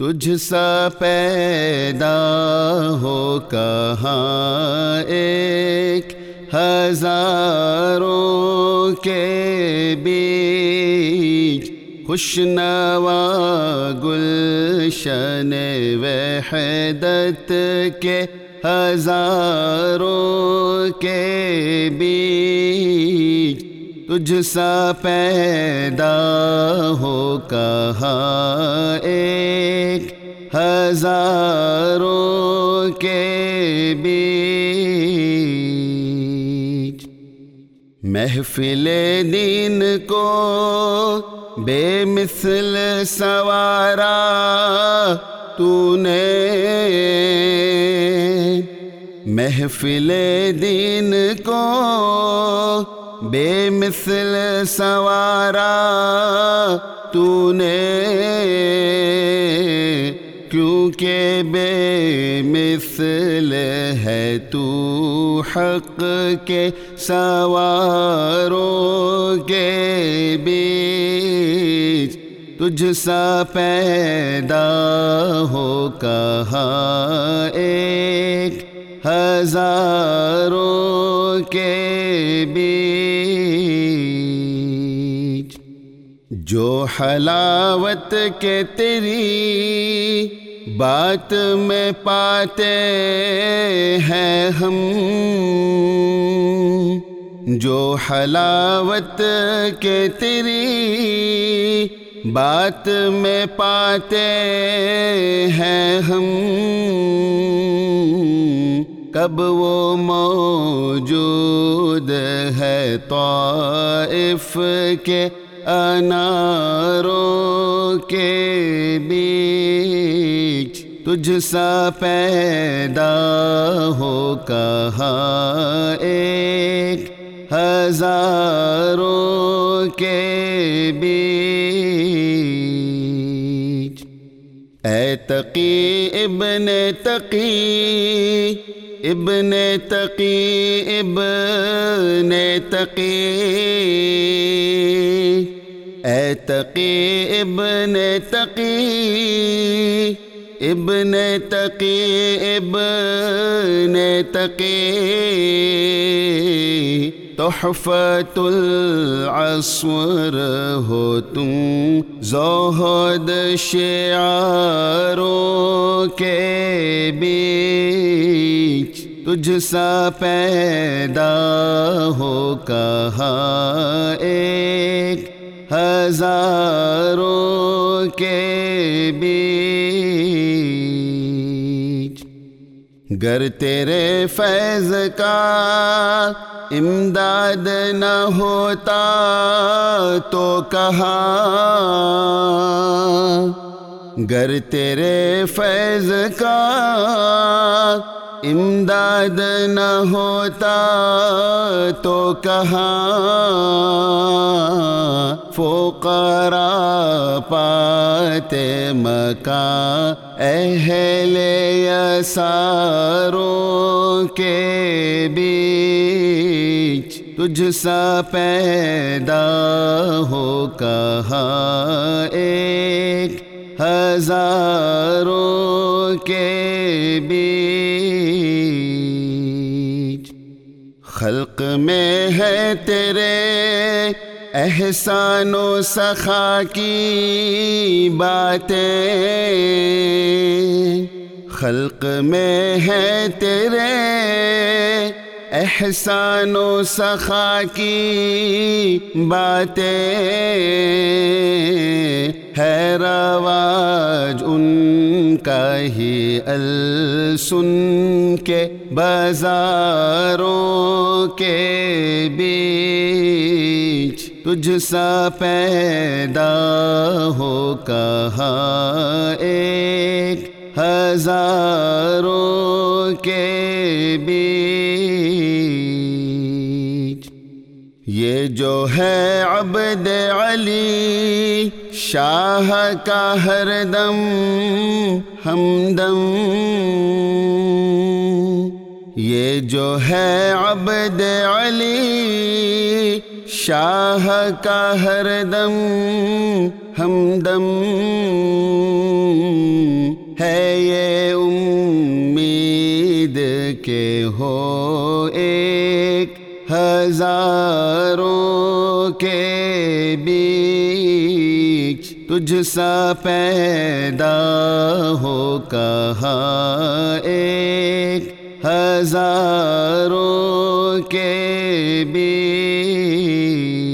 تجھ سا پیدا ہو کہاں ایک ہزاروں کے بیچ خوشنوا گلشن وحدت کے ہزاروں کے بیچ تجھ سا پیدا ہو کہاں ایک ہزاروں کے بیچ محفل دین کو بے مثل سوارا تو نے محفل دین کو بے مثل سوارا تو نے کیونکہ بے مثل ہے تو حق کے سواروں کے بیچ تجھ سا پیدا ہو کہاں ایک ہزاروں کے بیچ جو حلاوت کے تیری بات میں پاتے ہیں ہم، جو حلاوت کے تیری بات میں پاتے ہیں ہم۔ کب وہ موجود ہے طائف کے اناروں کے بیچ تجھ سا پیدا ہو کہاں ایک ہزاروں کے بیچ اے تقی، ابن تقی ابن تقی ابن تقی۔ اے تقی، ابن تقی ابن تقی ابن تقی۔ تحفت العصور ہو تم زہد شعاروں کے بیچ تجھ سا پیدا ہو کہاں ایک ہزاروں کے بیچ گر تیرے فیض کا امداد نہ ہوتا تو کہاں؟ گر تیرے فیض کا امداد نہ ہوتا تو کہاں؟ فوقرا پاتے مکان اہل یساروں کے بیچ، تجھ سا پیدا ہو کہاں ایک ہزاروں کے بیچ۔ خلق میں ہے تیرے احسان و سخا کی باتیں۔ خلق میں ہے تیرے۔ احسان و سخا کی باتیں۔ ہے رواج ان کا ہی السن کے بازاروں کے بیچ۔ تجھ سا پیدا ہو کہاں ایک ہزاروں کے بیچ۔ یہ جو ہے عبد علی شاہ کا ہر دم ہمدم۔ یہ جو ہے عبد علی شاہ کا ہر دم ہمدم ہے یہ امید کے ہو ایک ہزاروں کے بیچ تجھ سا پیدا ہو کہا ایک ہزاروں کے بیچ